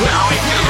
Now we can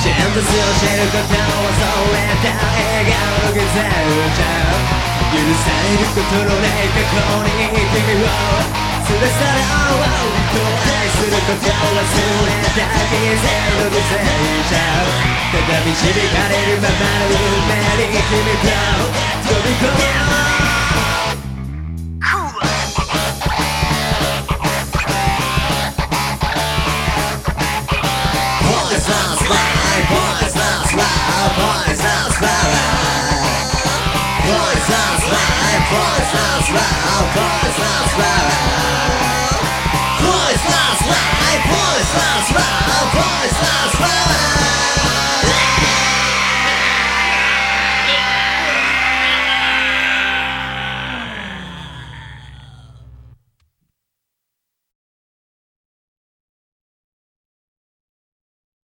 真実を知ることを恐れた笑顔の偽善じゃ許されることのない過去に君を連れ去ろう人を愛することを忘れた偽善の犠牲者ただ導かれるままの運命に君と Voiceless life, voiceless life, voiceless life.